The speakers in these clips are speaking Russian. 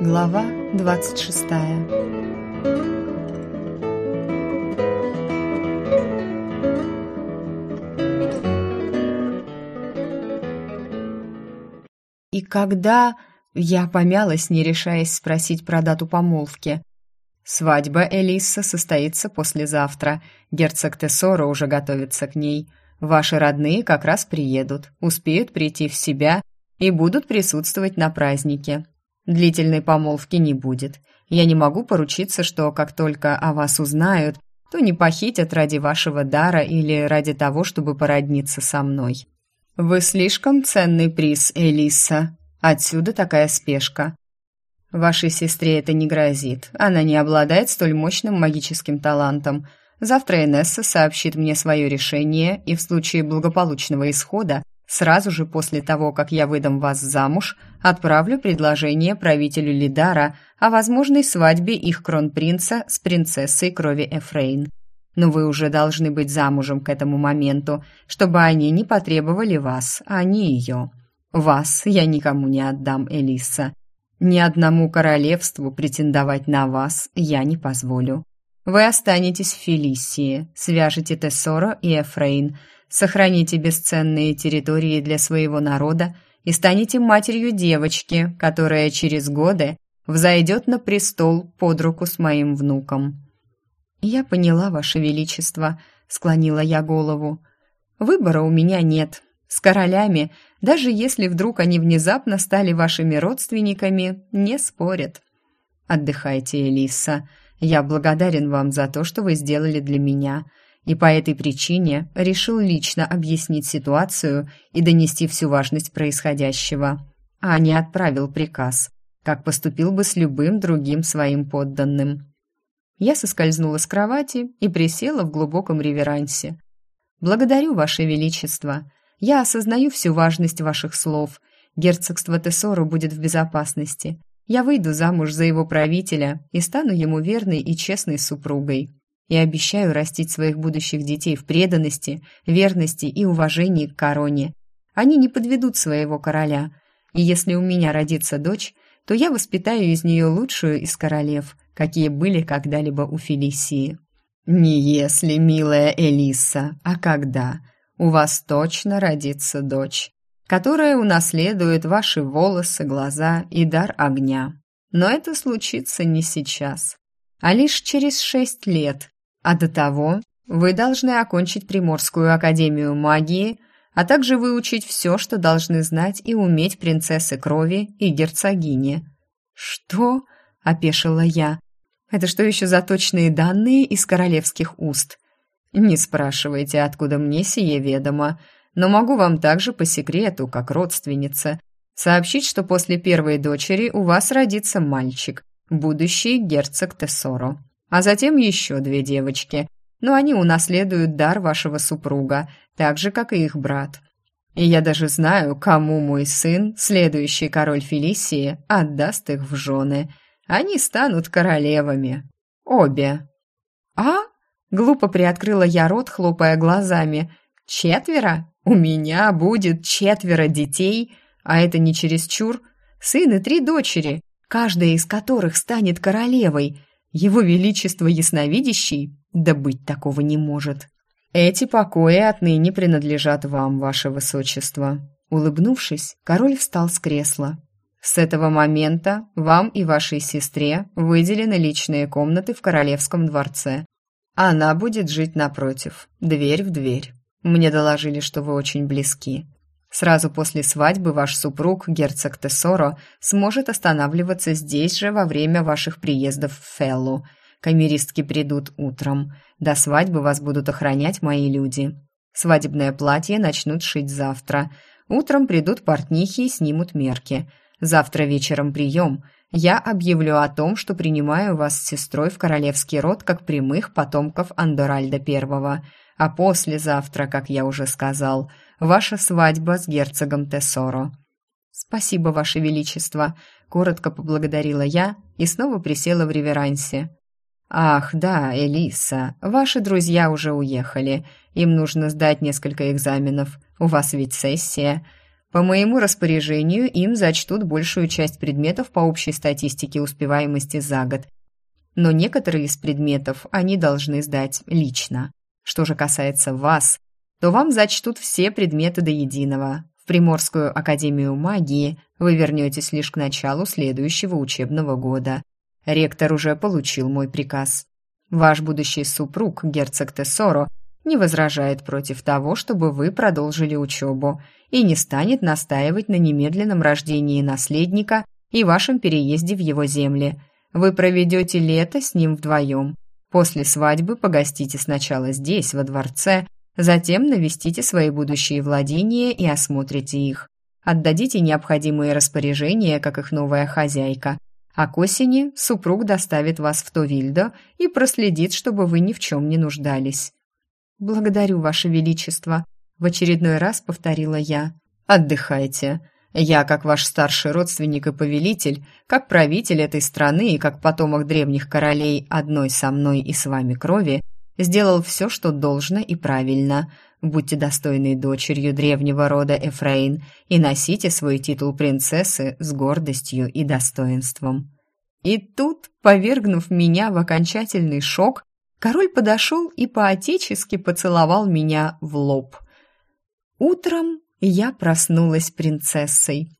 Глава 26 И когда... Я помялась, не решаясь спросить про дату помолвки. Свадьба Элисса состоится послезавтра. Герцог Тессоро уже готовится к ней. Ваши родные как раз приедут, успеют прийти в себя и будут присутствовать на празднике. Длительной помолвки не будет. Я не могу поручиться, что как только о вас узнают, то не похитят ради вашего дара или ради того, чтобы породниться со мной. Вы слишком ценный приз, Элиса. Отсюда такая спешка. Вашей сестре это не грозит. Она не обладает столь мощным магическим талантом. Завтра Энесса сообщит мне свое решение, и в случае благополучного исхода Сразу же после того, как я выдам вас замуж, отправлю предложение правителю Лидара о возможной свадьбе их кронпринца с принцессой крови Эфрейн. Но вы уже должны быть замужем к этому моменту, чтобы они не потребовали вас, а не ее. Вас я никому не отдам, Элиса. Ни одному королевству претендовать на вас я не позволю. Вы останетесь в Фелисии, свяжете Тессоро и Эфрейн – сохраните бесценные территории для своего народа и станете матерью девочки, которая через годы взойдет на престол под руку с моим внуком». «Я поняла, Ваше Величество», — склонила я голову. «Выбора у меня нет. С королями, даже если вдруг они внезапно стали вашими родственниками, не спорят». «Отдыхайте, Элиса. Я благодарен вам за то, что вы сделали для меня и по этой причине решил лично объяснить ситуацию и донести всю важность происходящего, а не отправил приказ, как поступил бы с любым другим своим подданным. Я соскользнула с кровати и присела в глубоком реверансе. «Благодарю, Ваше Величество. Я осознаю всю важность ваших слов. Герцогство Тессоро будет в безопасности. Я выйду замуж за его правителя и стану ему верной и честной супругой и обещаю растить своих будущих детей в преданности, верности и уважении к короне. Они не подведут своего короля, и если у меня родится дочь, то я воспитаю из нее лучшую из королев, какие были когда-либо у Фелисии. Не если, милая Элиса, а когда. У вас точно родится дочь, которая унаследует ваши волосы, глаза и дар огня. Но это случится не сейчас, а лишь через шесть лет, а до того вы должны окончить Приморскую академию магии, а также выучить все, что должны знать и уметь принцессы крови и герцогини». «Что?» – опешила я. «Это что еще за точные данные из королевских уст?» «Не спрашивайте, откуда мне сие ведомо, но могу вам также по секрету, как родственница, сообщить, что после первой дочери у вас родится мальчик, будущий герцог Тессоро а затем еще две девочки. Но они унаследуют дар вашего супруга, так же, как и их брат. И я даже знаю, кому мой сын, следующий король Фелисии, отдаст их в жены. Они станут королевами. Обе. А? Глупо приоткрыла я рот, хлопая глазами. Четверо? У меня будет четверо детей, а это не чересчур. Сын и три дочери, каждая из которых станет королевой. Его Величество Ясновидящий? Да быть такого не может. Эти покои отныне принадлежат вам, ваше высочество. Улыбнувшись, король встал с кресла. С этого момента вам и вашей сестре выделены личные комнаты в королевском дворце. Она будет жить напротив, дверь в дверь. Мне доложили, что вы очень близки. Сразу после свадьбы ваш супруг, герцог Тессоро, сможет останавливаться здесь же во время ваших приездов в Феллу. Камеристки придут утром. До свадьбы вас будут охранять мои люди. Свадебное платье начнут шить завтра. Утром придут портнихи и снимут мерки. Завтра вечером прием. Я объявлю о том, что принимаю вас с сестрой в королевский род как прямых потомков Андоральда Первого. А послезавтра, как я уже сказал, – ваша свадьба с герцогом Тессоро». «Спасибо, ваше величество», — коротко поблагодарила я и снова присела в реверансе. «Ах, да, Элиса, ваши друзья уже уехали. Им нужно сдать несколько экзаменов. У вас ведь сессия. По моему распоряжению им зачтут большую часть предметов по общей статистике успеваемости за год. Но некоторые из предметов они должны сдать лично. Что же касается вас, то вам зачтут все предметы до единого. В Приморскую академию магии вы вернетесь лишь к началу следующего учебного года. Ректор уже получил мой приказ. Ваш будущий супруг, герцог Тессоро, не возражает против того, чтобы вы продолжили учебу и не станет настаивать на немедленном рождении наследника и вашем переезде в его земли. Вы проведете лето с ним вдвоем. После свадьбы погостите сначала здесь, во дворце, затем навестите свои будущие владения и осмотрите их. Отдадите необходимые распоряжения, как их новая хозяйка, а к осени супруг доставит вас в Товильдо и проследит, чтобы вы ни в чем не нуждались». «Благодарю, Ваше Величество», — в очередной раз повторила я. «Отдыхайте. Я, как ваш старший родственник и повелитель, как правитель этой страны и как потомок древних королей одной со мной и с вами крови, сделал все, что должно и правильно. Будьте достойной дочерью древнего рода Эфраин и носите свой титул принцессы с гордостью и достоинством. И тут, повергнув меня в окончательный шок, король подошел и поотечески поцеловал меня в лоб. Утром я проснулась принцессой.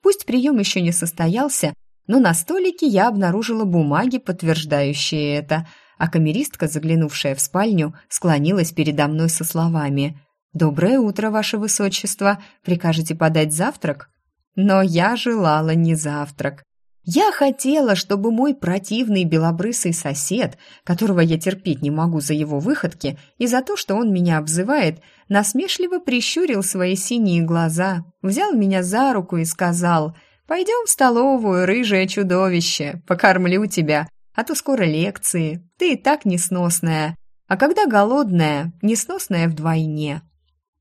Пусть прием еще не состоялся, но на столике я обнаружила бумаги, подтверждающие это – а камеристка, заглянувшая в спальню, склонилась передо мной со словами «Доброе утро, ваше высочество! Прикажете подать завтрак?» Но я желала не завтрак. Я хотела, чтобы мой противный белобрысый сосед, которого я терпеть не могу за его выходки и за то, что он меня обзывает, насмешливо прищурил свои синие глаза, взял меня за руку и сказал «Пойдем в столовую, рыжее чудовище, покормлю тебя, а то скоро лекции, ты и так несносная, а когда голодная, несносная вдвойне.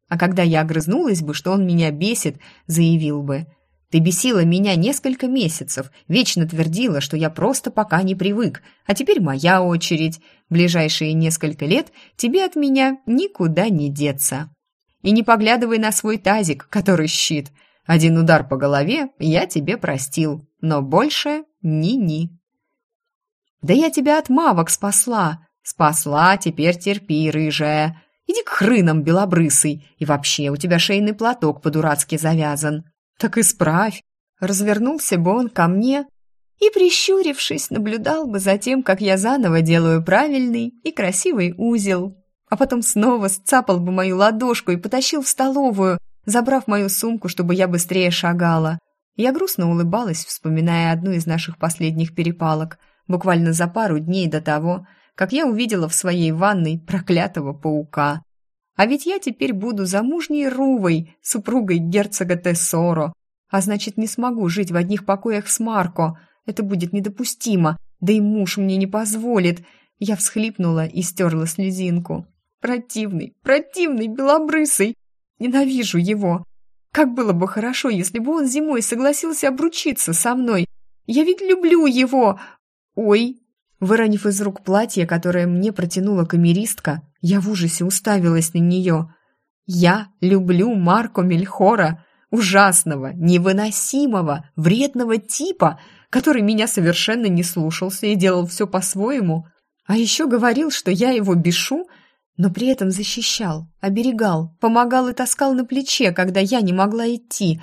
А когда я огрызнулась бы, что он меня бесит, заявил бы, «Ты бесила меня несколько месяцев, вечно твердила, что я просто пока не привык, а теперь моя очередь. Ближайшие несколько лет тебе от меня никуда не деться. И не поглядывай на свой тазик, который щит. Один удар по голове я тебе простил, но больше ни-ни». Да я тебя от мавок спасла. Спасла, теперь терпи, рыжая. Иди к хрынам, белобрысый. И вообще, у тебя шейный платок по-дурацки завязан. Так исправь. Развернулся бы он ко мне и, прищурившись, наблюдал бы за тем, как я заново делаю правильный и красивый узел. А потом снова сцапал бы мою ладошку и потащил в столовую, забрав мою сумку, чтобы я быстрее шагала. Я грустно улыбалась, вспоминая одну из наших последних перепалок – буквально за пару дней до того, как я увидела в своей ванной проклятого паука. А ведь я теперь буду замужней Рувой, супругой герцога Тессоро, а значит, не смогу жить в одних покоях с Марко. Это будет недопустимо, да и муж мне не позволит. Я всхлипнула и стерла слезинку. Противный, противный, белобрысый. Ненавижу его. Как было бы хорошо, если бы он зимой согласился обручиться со мной. Я ведь люблю его, «Ой!» Выронив из рук платье, которое мне протянула камеристка, я в ужасе уставилась на нее. «Я люблю Марко Мельхора, ужасного, невыносимого, вредного типа, который меня совершенно не слушался и делал все по-своему, а еще говорил, что я его бешу, но при этом защищал, оберегал, помогал и таскал на плече, когда я не могла идти,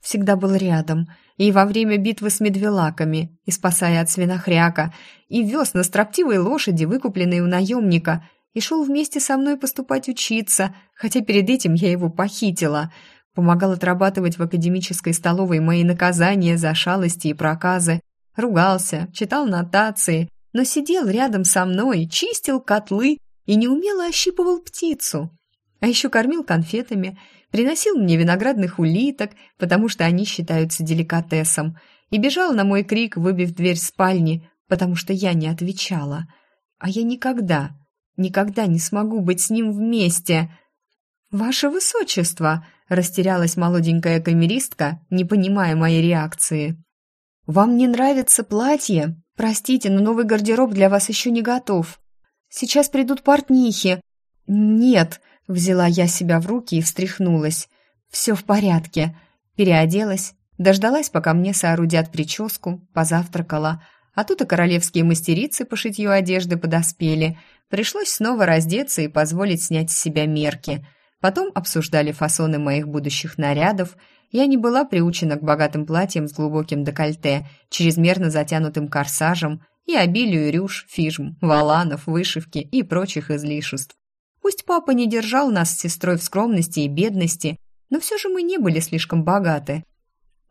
всегда был рядом — и во время битвы с медвелаками, и спасая от свинохряка, и вез на строптивой лошади, выкупленной у наемника, и шел вместе со мной поступать учиться, хотя перед этим я его похитила. Помогал отрабатывать в академической столовой мои наказания за шалости и проказы. Ругался, читал нотации, но сидел рядом со мной, чистил котлы и неумело ощипывал птицу. А еще кормил конфетами – приносил мне виноградных улиток, потому что они считаются деликатесом, и бежал на мой крик, выбив дверь спальни, потому что я не отвечала. А я никогда, никогда не смогу быть с ним вместе. «Ваше высочество!» — растерялась молоденькая камеристка, не понимая моей реакции. «Вам не нравится платье? Простите, но новый гардероб для вас еще не готов. Сейчас придут портнихи». «Нет», Взяла я себя в руки и встряхнулась. «Все в порядке. Переоделась, дождалась, пока мне соорудят прическу, позавтракала, а тут и королевские мастерицы по шитью одежды подоспели. Пришлось снова раздеться и позволить снять с себя мерки. Потом обсуждали фасоны моих будущих нарядов. Я не была приучена к богатым платьям с глубоким декольте, чрезмерно затянутым корсажем и обилию рюш, фижм, валанов, вышивки и прочих излишеств. Пусть папа не держал нас с сестрой в скромности и бедности, но все же мы не были слишком богаты.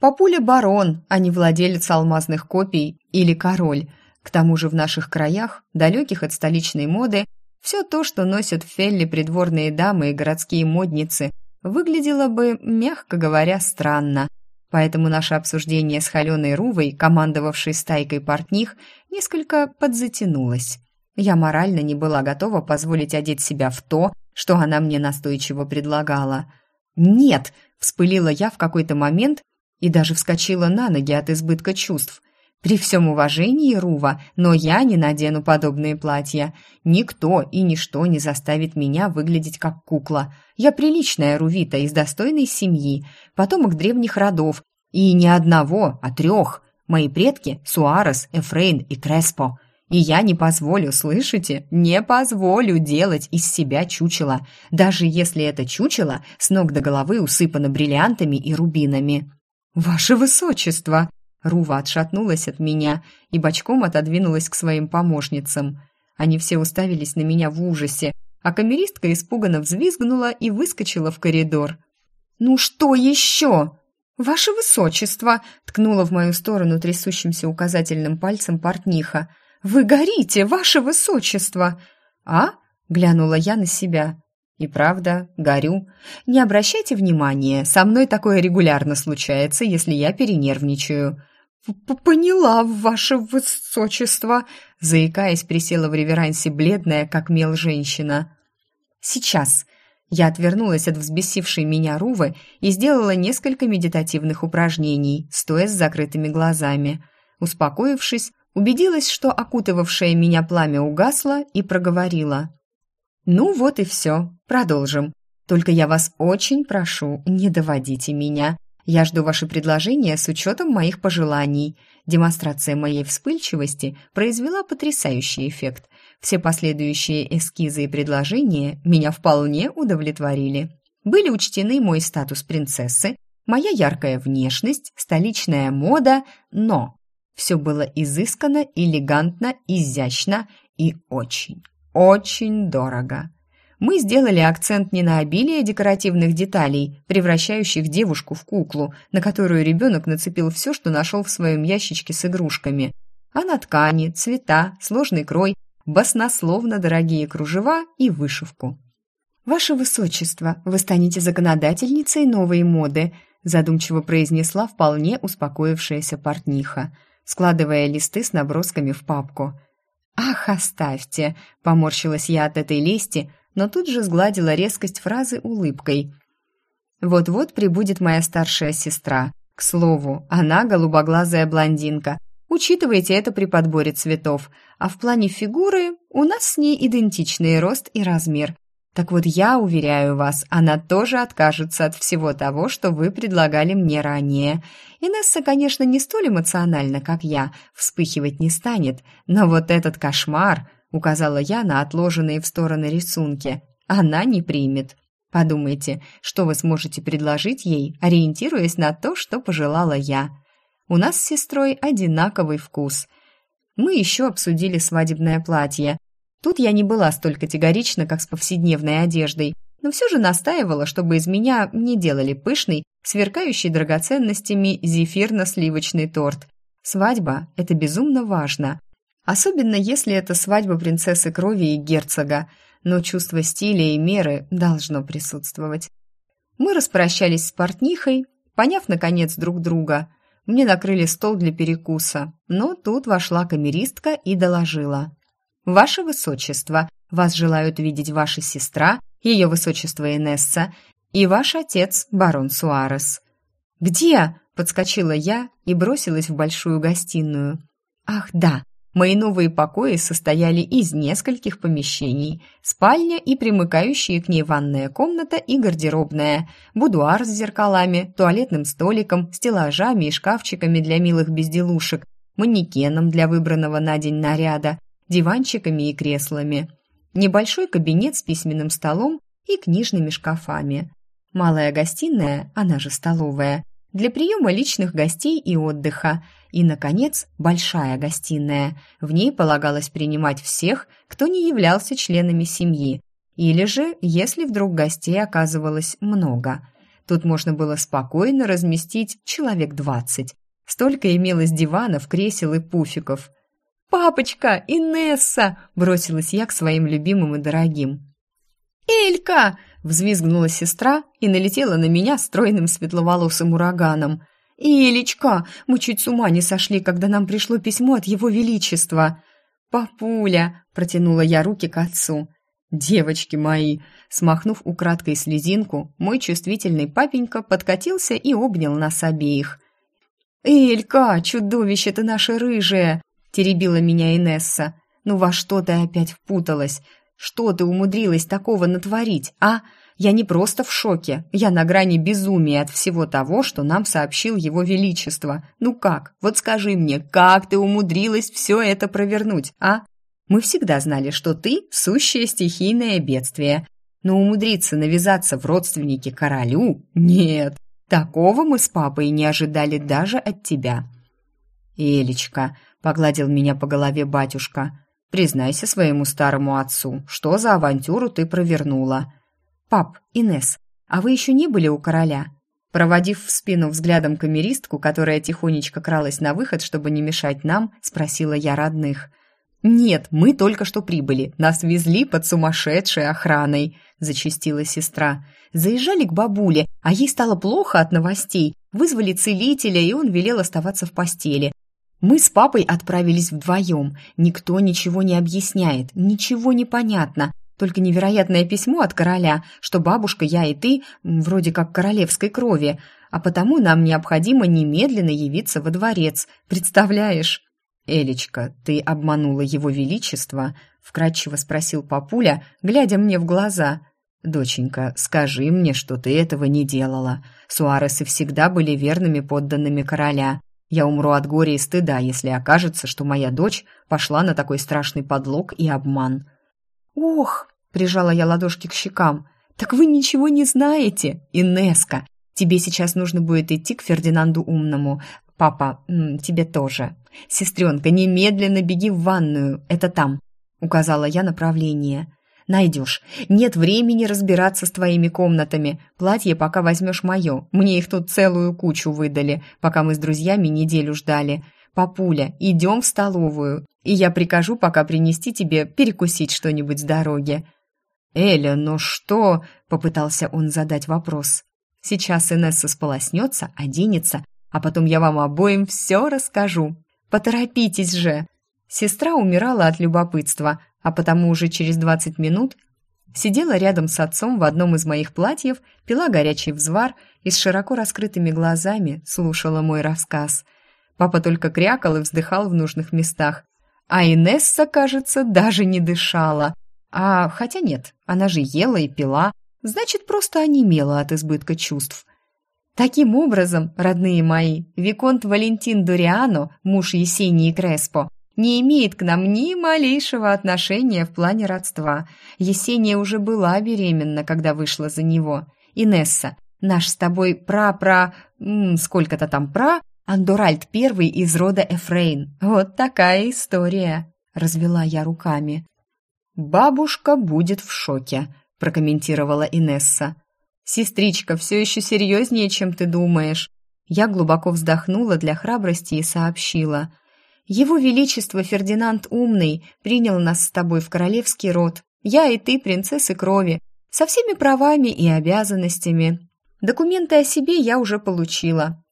Папуля барон, а не владелец алмазных копий или король. К тому же в наших краях, далеких от столичной моды, все то, что носят в Фелле придворные дамы и городские модницы, выглядело бы, мягко говоря, странно. Поэтому наше обсуждение с холеной Рувой, командовавшей стайкой портних, несколько подзатянулось. Я морально не была готова позволить одеть себя в то, что она мне настойчиво предлагала. «Нет!» – вспылила я в какой-то момент и даже вскочила на ноги от избытка чувств. При всем уважении, Рува, но я не надену подобные платья. Никто и ничто не заставит меня выглядеть как кукла. Я приличная Рувита из достойной семьи, потомок древних родов, и не одного, а трех. Мои предки – Суарес, Эфрейн и Креспо. И я не позволю, слышите? Не позволю делать из себя чучело, даже если это чучело с ног до головы усыпано бриллиантами и рубинами. «Ваше высочество!» Рува отшатнулась от меня и бочком отодвинулась к своим помощницам. Они все уставились на меня в ужасе, а камеристка испуганно взвизгнула и выскочила в коридор. «Ну что еще?» «Ваше высочество!» — ткнула в мою сторону трясущимся указательным пальцем портниха. «Вы горите, ваше высочество!» «А?» — глянула я на себя. И правда, горю. Не обращайте внимания, со мной такое регулярно случается, если я перенервничаю. «Поняла, ваше высочество!» Заикаясь, присела в реверансе бледная, как мел женщина. «Сейчас!» Я отвернулась от взбесившей меня Рувы и сделала несколько медитативных упражнений, стоя с закрытыми глазами. Успокоившись, убедилась, что окутывавшее меня пламя угасло, и проговорила. «Ну вот и все. Продолжим. Только я вас очень прошу, не доводите меня. Я жду ваши предложения с учетом моих пожеланий. Демонстрация моей вспыльчивости произвела потрясающий эффект. Все последующие эскизы и предложения меня вполне удовлетворили. Были учтены мой статус принцессы, моя яркая внешность, столичная мода, но все было изысканно, элегантно, изящно и очень, очень дорого. Мы сделали акцент не на обилие декоративных деталей, превращающих девушку в куклу, на которую ребенок нацепил все, что нашел в своем ящичке с игрушками, а на ткани, цвета, сложный крой, баснословно дорогие кружева и вышивку. «Ваше Высочество, вы станете законодательницей новой моды», задумчиво произнесла вполне успокоившаяся портниха, складывая листы с набросками в папку – «Ах, оставьте!» – поморщилась я от этой лести, но тут же сгладила резкость фразы улыбкой. «Вот-вот прибудет моя старшая сестра. К слову, она голубоглазая блондинка. Учитывайте это при подборе цветов. А в плане фигуры у нас с ней идентичный рост и размер. Так вот, я уверяю вас, она тоже откажется от всего того, что вы предлагали мне ранее. Инесса, конечно, не столь эмоциональна, как я, вспыхивать не станет, но вот этот кошмар, указала я на отложенные в стороны рисунки, она не примет. Подумайте, что вы сможете предложить ей, ориентируясь на то, что пожелала я. У нас с сестрой одинаковый вкус. Мы еще обсудили свадебное платье, Тут я не была столь категорична, как с повседневной одеждой, но все же настаивала, чтобы из меня не делали пышный, сверкающий драгоценностями зефирно-сливочный торт. Свадьба – это безумно важно. Особенно если это свадьба принцессы крови и герцога, но чувство стиля и меры должно присутствовать. Мы распрощались с портнихой, поняв, наконец, друг друга. Мне накрыли стол для перекуса, но тут вошла камеристка и доложила. «Ваше Высочество, вас желают видеть ваша сестра, ее Высочество Инесса, и ваш отец, барон Суарес». «Где?» – подскочила я и бросилась в большую гостиную. «Ах, да, Мои новые покои состояли из нескольких помещений. Спальня и примыкающие к ней ванная комната и гардеробная, будуар с зеркалами, туалетным столиком, стеллажами и шкафчиками для милых безделушек, манекеном для выбранного на день наряда, диванчиками и креслами. Небольшой кабинет с письменным столом и книжными шкафами. Малая гостиная, она же столовая, для приема личных гостей и отдыха. И, наконец, большая гостиная. В ней полагалось принимать всех, кто не являлся членами семьи. Или же, если вдруг гостей оказывалось много. Тут можно было спокойно разместить человек двадцать. Столько имелось диванов, кресел и пуфиков. «Папочка! Инесса!» – бросилась я к своим любимым и дорогим. «Элька!» Взвизгнула сестра и налетела на меня стройным светловолосым ураганом. «Илечка, мы чуть с ума не сошли, когда нам пришло письмо от его величества!» «Папуля!» – протянула я руки к отцу. «Девочки мои!» Смахнув украдкой слезинку, мой чувствительный папенька подкатился и обнял нас обеих. «Элька, чудовище ты наше рыжее!» – теребила меня Инесса. «Ну во что ты опять впуталась? Что ты умудрилась такого натворить, а? Я не просто в шоке, я на грани безумия от всего того, что нам сообщил его величество. Ну как? Вот скажи мне, как ты умудрилась все это провернуть, а? Мы всегда знали, что ты – сущее стихийное бедствие. Но умудриться навязаться в родственники королю – нет. Такого мы с папой не ожидали даже от тебя. «Элечка», – погладил меня по голове батюшка, – «признайся своему старому отцу, что за авантюру ты провернула?» «Пап, Инес, а вы еще не были у короля?» Проводив в спину взглядом камеристку, которая тихонечко кралась на выход, чтобы не мешать нам, спросила я родных. «Нет, мы только что прибыли. Нас везли под сумасшедшей охраной», – зачастила сестра. «Заезжали к бабуле, а ей стало плохо от новостей. Вызвали целителя, и он велел оставаться в постели. Мы с папой отправились вдвоем. Никто ничего не объясняет, ничего не понятно. Только невероятное письмо от короля, что бабушка, я и ты вроде как королевской крови, а потому нам необходимо немедленно явиться во дворец. Представляешь? Элечка, ты обманула его величество? вкратчиво спросил папуля, глядя мне в глаза. Доченька, скажи мне, что ты этого не делала. Суаресы всегда были верными подданными короля. Я умру от горя и стыда, если окажется, что моя дочь пошла на такой страшный подлог и обман. «Ох!» – прижала я ладошки к щекам. «Так вы ничего не знаете, Инеска! Тебе сейчас нужно будет идти к Фердинанду Умному. Папа, тебе тоже. Сестренка, немедленно беги в ванную, это там», – указала я направление. «Найдешь. Нет времени разбираться с твоими комнатами. Платье пока возьмешь мое. Мне их тут целую кучу выдали, пока мы с друзьями неделю ждали. «Папуля, идем в столовую, и я прикажу пока принести тебе перекусить что-нибудь с дороги». «Эля, ну что?» — попытался он задать вопрос. «Сейчас Инесса сполоснется, оденется, а потом я вам обоим все расскажу. Поторопитесь же!» Сестра умирала от любопытства, а потому уже через двадцать минут сидела рядом с отцом в одном из моих платьев, пила горячий взвар и с широко раскрытыми глазами слушала мой рассказ – Папа только крякал и вздыхал в нужных местах. А Инесса, кажется, даже не дышала. А хотя нет, она же ела и пила, значит, просто онемела от избытка чувств. Таким образом, родные мои, Виконт Валентин Дориано, муж Есении Креспо, не имеет к нам ни малейшего отношения в плане родства. Есения уже была беременна, когда вышла за него. Инесса, наш с тобой пра-пра... сколько-то там пра Андоральд первый из рода Эфрейн. Вот такая история, развела я руками. Бабушка будет в шоке, прокомментировала Инесса. Сестричка, все еще серьезнее, чем ты думаешь. Я глубоко вздохнула для храбрости и сообщила. Его Величество Фердинанд Умный принял нас с тобой в королевский род. Я и ты, принцессы крови, со всеми правами и обязанностями. Документы о себе я уже получила,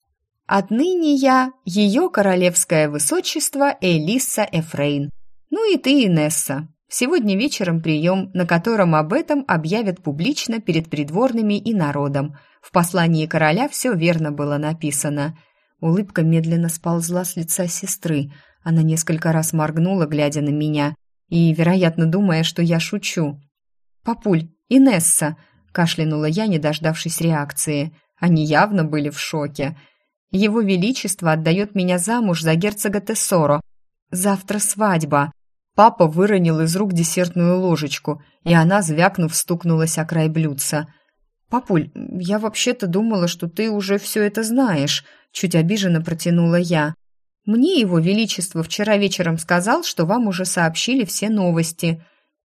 Отныне я ее королевское высочество Элисса Эфрейн. Ну и ты, Инесса. Сегодня вечером прием, на котором об этом объявят публично перед придворными и народом. В послании короля все верно было написано. Улыбка медленно сползла с лица сестры. Она несколько раз моргнула, глядя на меня, и, вероятно, думая, что я шучу. «Папуль, Инесса!» – кашлянула я, не дождавшись реакции. Они явно были в шоке. «Его Величество отдает меня замуж за герцога Тессоро. Завтра свадьба!» Папа выронил из рук десертную ложечку, и она, звякнув, стукнулась о край блюдца. «Папуль, я вообще-то думала, что ты уже все это знаешь», — чуть обиженно протянула я. «Мне его величество вчера вечером сказал, что вам уже сообщили все новости».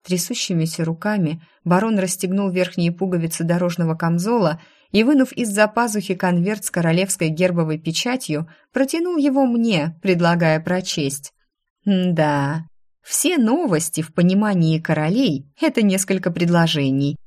Трясущимися руками барон расстегнул верхние пуговицы дорожного камзола и, вынув из-за пазухи конверт с королевской гербовой печатью, протянул его мне, предлагая прочесть. «Да, все новости в понимании королей – это несколько предложений,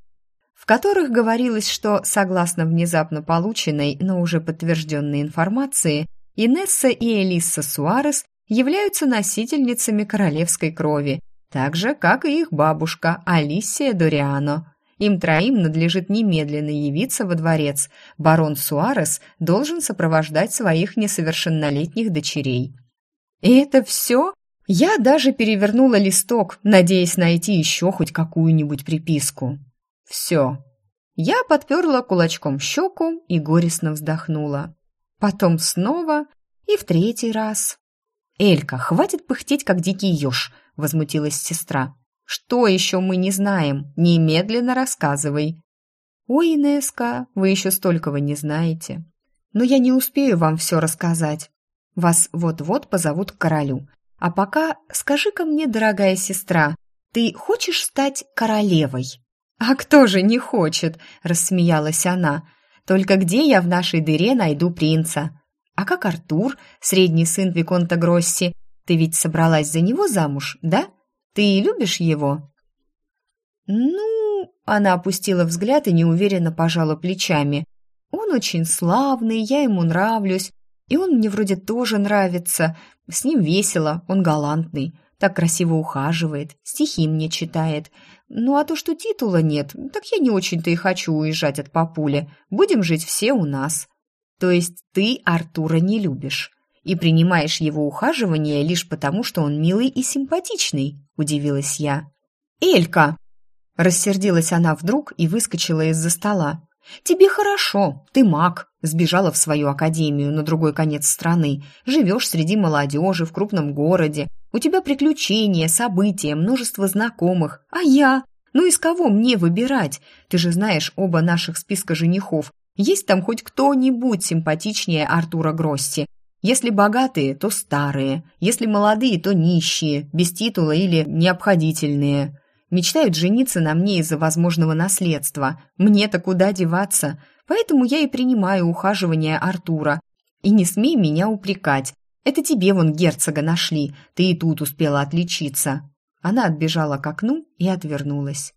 которых говорилось, что, согласно внезапно полученной, но уже подтвержденной информации, Инесса и Элисса Суарес являются носительницами королевской крови, так же, как и их бабушка Алисия Дориано. Им троим надлежит немедленно явиться во дворец. Барон Суарес должен сопровождать своих несовершеннолетних дочерей. «И это все?» Я даже перевернула листок, надеясь найти еще хоть какую-нибудь приписку. Все. Я подперла кулачком щеку и горестно вздохнула. Потом снова и в третий раз. «Элька, хватит пыхтеть, как дикий еж», — возмутилась сестра. «Что еще мы не знаем? Немедленно рассказывай». «Ой, Инеска, вы еще столького не знаете. Но я не успею вам все рассказать. Вас вот-вот позовут к королю. А пока скажи-ка мне, дорогая сестра, ты хочешь стать королевой?» «А кто же не хочет?» – рассмеялась она. «Только где я в нашей дыре найду принца? А как Артур, средний сын Виконта Гросси? Ты ведь собралась за него замуж, да? Ты любишь его?» «Ну...» – она опустила взгляд и неуверенно пожала плечами. «Он очень славный, я ему нравлюсь, и он мне вроде тоже нравится. С ним весело, он галантный, так красиво ухаживает, стихи мне читает. Ну а то, что титула нет, так я не очень-то и хочу уезжать от папули. Будем жить все у нас. То есть ты Артура не любишь и принимаешь его ухаживание лишь потому, что он милый и симпатичный, удивилась я. Элька! Рассердилась она вдруг и выскочила из-за стола. «Тебе хорошо, ты маг, сбежала в свою академию на другой конец страны, живешь среди молодежи в крупном городе, у тебя приключения, события, множество знакомых, а я? Ну из кого мне выбирать? Ты же знаешь оба наших списка женихов, есть там хоть кто-нибудь симпатичнее Артура Гросси. Если богатые, то старые, если молодые, то нищие, без титула или необходительные». Мечтают жениться на мне из-за возможного наследства. Мне-то куда деваться? Поэтому я и принимаю ухаживание Артура. И не смей меня упрекать. Это тебе вон герцога нашли. Ты и тут успела отличиться». Она отбежала к окну и отвернулась.